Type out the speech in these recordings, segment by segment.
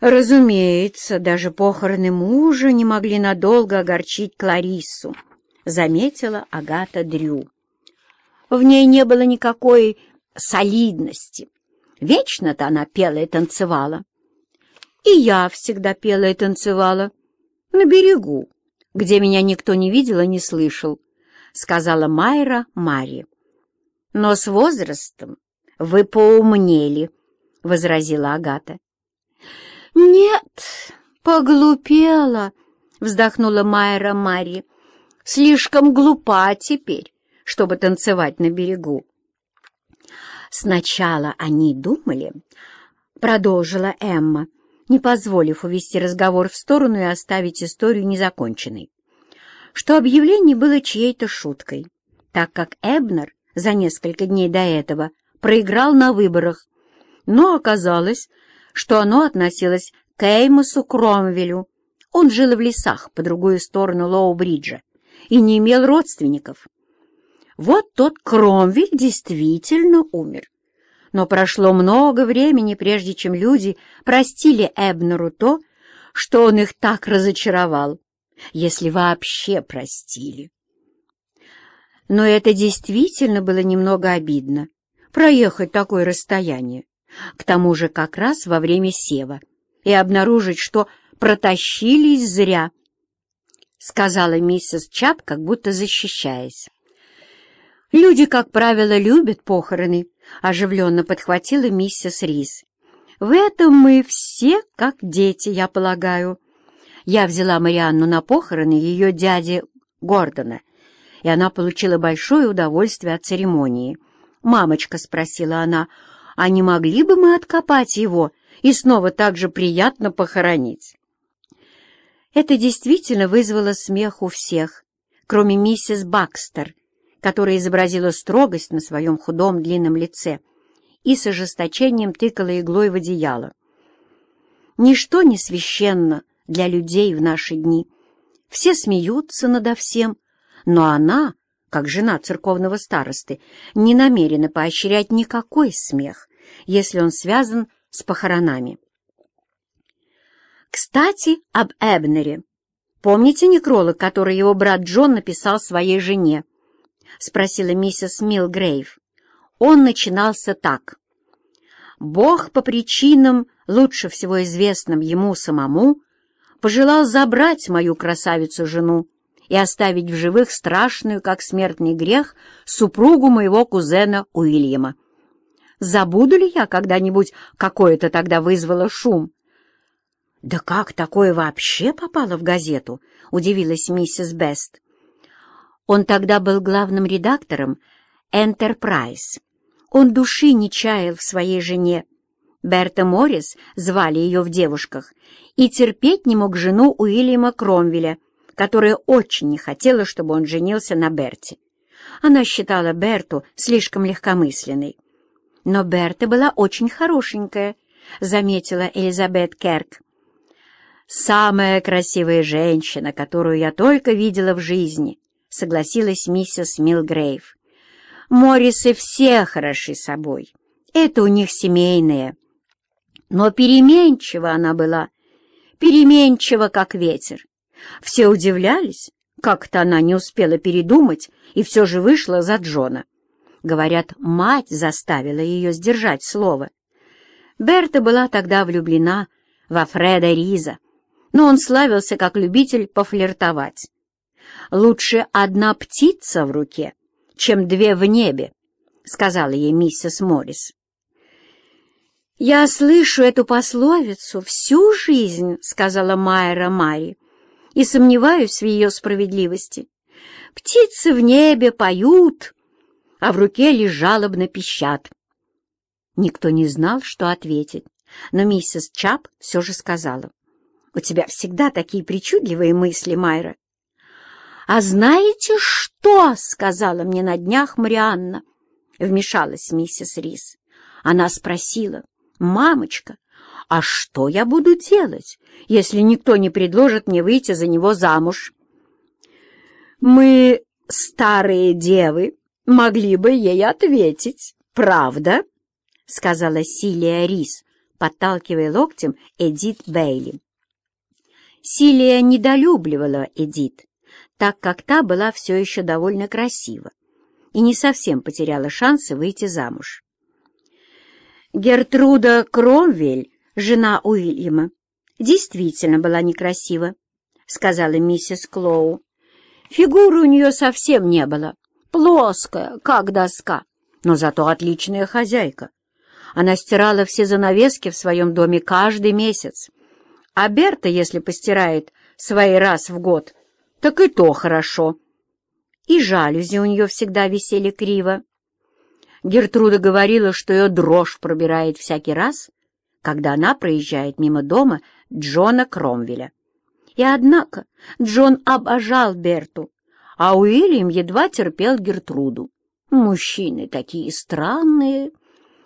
Разумеется, даже похороны мужа не могли надолго огорчить Клариссу, заметила Агата Дрю. В ней не было никакой солидности. Вечно-то она пела и танцевала. И я всегда пела и танцевала. На берегу, где меня никто не видел и не слышал, сказала Майра Мари. Но с возрастом вы поумнели, возразила Агата. Нет, поглупела, вздохнула Майра Мари. Слишком глупа теперь чтобы танцевать на берегу. Сначала они думали, продолжила Эмма, не позволив увести разговор в сторону и оставить историю незаконченной, что объявление было чьей-то шуткой, так как Эбнер за несколько дней до этого проиграл на выборах, но оказалось, что оно относилось к Эймосу Кромвелю. Он жил в лесах по другую сторону Лоу-Бриджа и не имел родственников. Вот тот Кромвель действительно умер. Но прошло много времени, прежде чем люди простили Эбнеру то, что он их так разочаровал, если вообще простили. Но это действительно было немного обидно, проехать такое расстояние, к тому же как раз во время сева, и обнаружить, что протащились зря, — сказала миссис Чап, как будто защищаясь. «Люди, как правило, любят похороны», — оживленно подхватила миссис Рис. «В этом мы все как дети, я полагаю». Я взяла Марианну на похороны ее дяди Гордона, и она получила большое удовольствие от церемонии. «Мамочка», — спросила она, — «а не могли бы мы откопать его и снова так же приятно похоронить?» Это действительно вызвало смех у всех, кроме миссис Бакстер, которая изобразила строгость на своем худом длинном лице и с ожесточением тыкала иглой в одеяло. Ничто не священно для людей в наши дни. Все смеются надо всем, но она, как жена церковного старосты, не намерена поощрять никакой смех, если он связан с похоронами. Кстати, об Эбнере. Помните некролог, который его брат Джон написал своей жене? — спросила миссис Милгрейв. Он начинался так. «Бог по причинам, лучше всего известным ему самому, пожелал забрать мою красавицу-жену и оставить в живых страшную, как смертный грех, супругу моего кузена Уильяма. Забуду ли я когда-нибудь, какое это тогда вызвало шум?» «Да как такое вообще попало в газету?» — удивилась миссис Бест. Он тогда был главным редактором «Энтерпрайз». Он души не чаял в своей жене. Берта Моррис звали ее в девушках, и терпеть не мог жену Уильяма Кромвеля, которая очень не хотела, чтобы он женился на Берте. Она считала Берту слишком легкомысленной. Но Берта была очень хорошенькая, заметила Элизабет Керк. «Самая красивая женщина, которую я только видела в жизни», — согласилась миссис Милгрейв. «Моррисы все хороши собой. Это у них семейное. Но переменчива она была, переменчива, как ветер. Все удивлялись, как-то она не успела передумать и все же вышла за Джона. Говорят, мать заставила ее сдержать слово. Берта была тогда влюблена во Фреда Риза, но он славился как любитель пофлиртовать лучше одна птица в руке, чем две в небе», — сказала ей миссис Моррис. «Я слышу эту пословицу всю жизнь», — сказала Майра Мари, «и сомневаюсь в ее справедливости. Птицы в небе поют, а в руке лишь жалобно пищат». Никто не знал, что ответить, но миссис Чап все же сказала. «У тебя всегда такие причудливые мысли, Майра. «А знаете что?» — сказала мне на днях Марианна. Вмешалась миссис Рис. Она спросила, «Мамочка, а что я буду делать, если никто не предложит мне выйти за него замуж?» «Мы, старые девы, могли бы ей ответить, правда?» — сказала Силия Рис, подталкивая локтем Эдит Бейли. Силия недолюбливала Эдит, так как та была все еще довольно красива и не совсем потеряла шансы выйти замуж. Гертруда Кромвель, жена Уильяма, действительно была некрасива, сказала миссис Клоу. Фигуры у нее совсем не было, плоская, как доска, но зато отличная хозяйка. Она стирала все занавески в своем доме каждый месяц. А Берта, если постирает свои раз в год, так и то хорошо. И жалюзи у нее всегда висели криво. Гертруда говорила, что ее дрожь пробирает всякий раз, когда она проезжает мимо дома Джона Кромвеля. И однако Джон обожал Берту, а Уильям едва терпел Гертруду. Мужчины такие странные.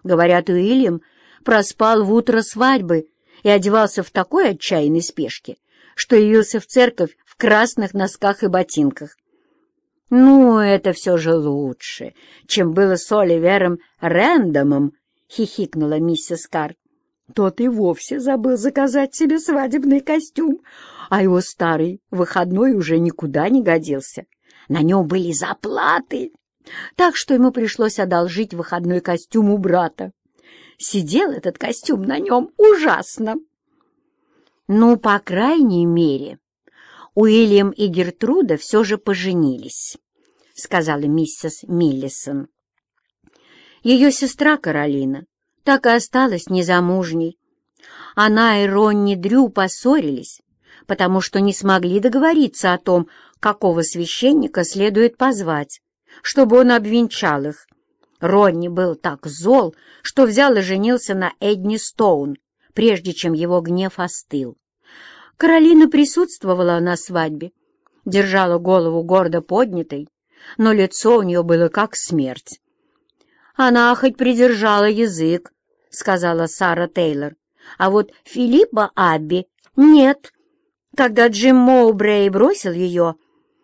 Говорят, Уильям проспал в утро свадьбы и одевался в такой отчаянной спешке, что явился в церковь в красных носках и ботинках. «Ну, это все же лучше, чем было с Оливером Рэндомом», — хихикнула миссис Карр. Тот и вовсе забыл заказать себе свадебный костюм, а его старый выходной уже никуда не годился. На нем были заплаты, так что ему пришлось одолжить выходной костюм у брата. Сидел этот костюм на нем ужасно. Ну, по крайней мере, Уильям и Гертруда все же поженились, сказала миссис Миллисон. Ее сестра Каролина так и осталась незамужней. Она и Ронни Дрю поссорились, потому что не смогли договориться о том, какого священника следует позвать, чтобы он обвенчал их. Ронни был так зол, что взял и женился на Эдни Стоун, прежде чем его гнев остыл. Каролина присутствовала на свадьбе, держала голову гордо поднятой, но лицо у нее было как смерть. «Она хоть придержала язык», — сказала Сара Тейлор, «а вот Филиппа Абби нет». Когда Джим Моубрей бросил ее,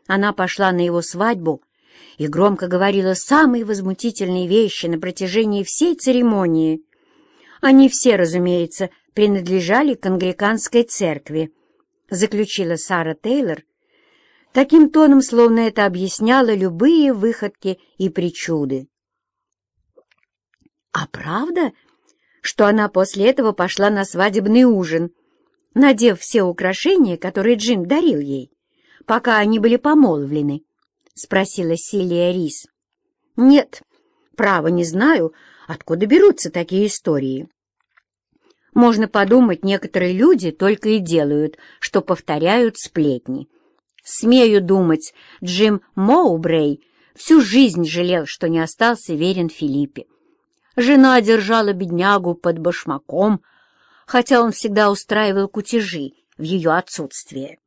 она пошла на его свадьбу и громко говорила самые возмутительные вещи на протяжении всей церемонии. Они все, разумеется, принадлежали к англиканской церкви, заключила Сара Тейлор, таким тоном, словно это объясняло любые выходки и причуды. А правда, что она после этого пошла на свадебный ужин, надев все украшения, которые Джим дарил ей, пока они были помолвлены? — спросила Силия Рис. — Нет, право не знаю, откуда берутся такие истории. Можно подумать, некоторые люди только и делают, что повторяют сплетни. Смею думать, Джим Моубрей всю жизнь жалел, что не остался верен Филиппе. Жена держала беднягу под башмаком, хотя он всегда устраивал кутежи в ее отсутствие.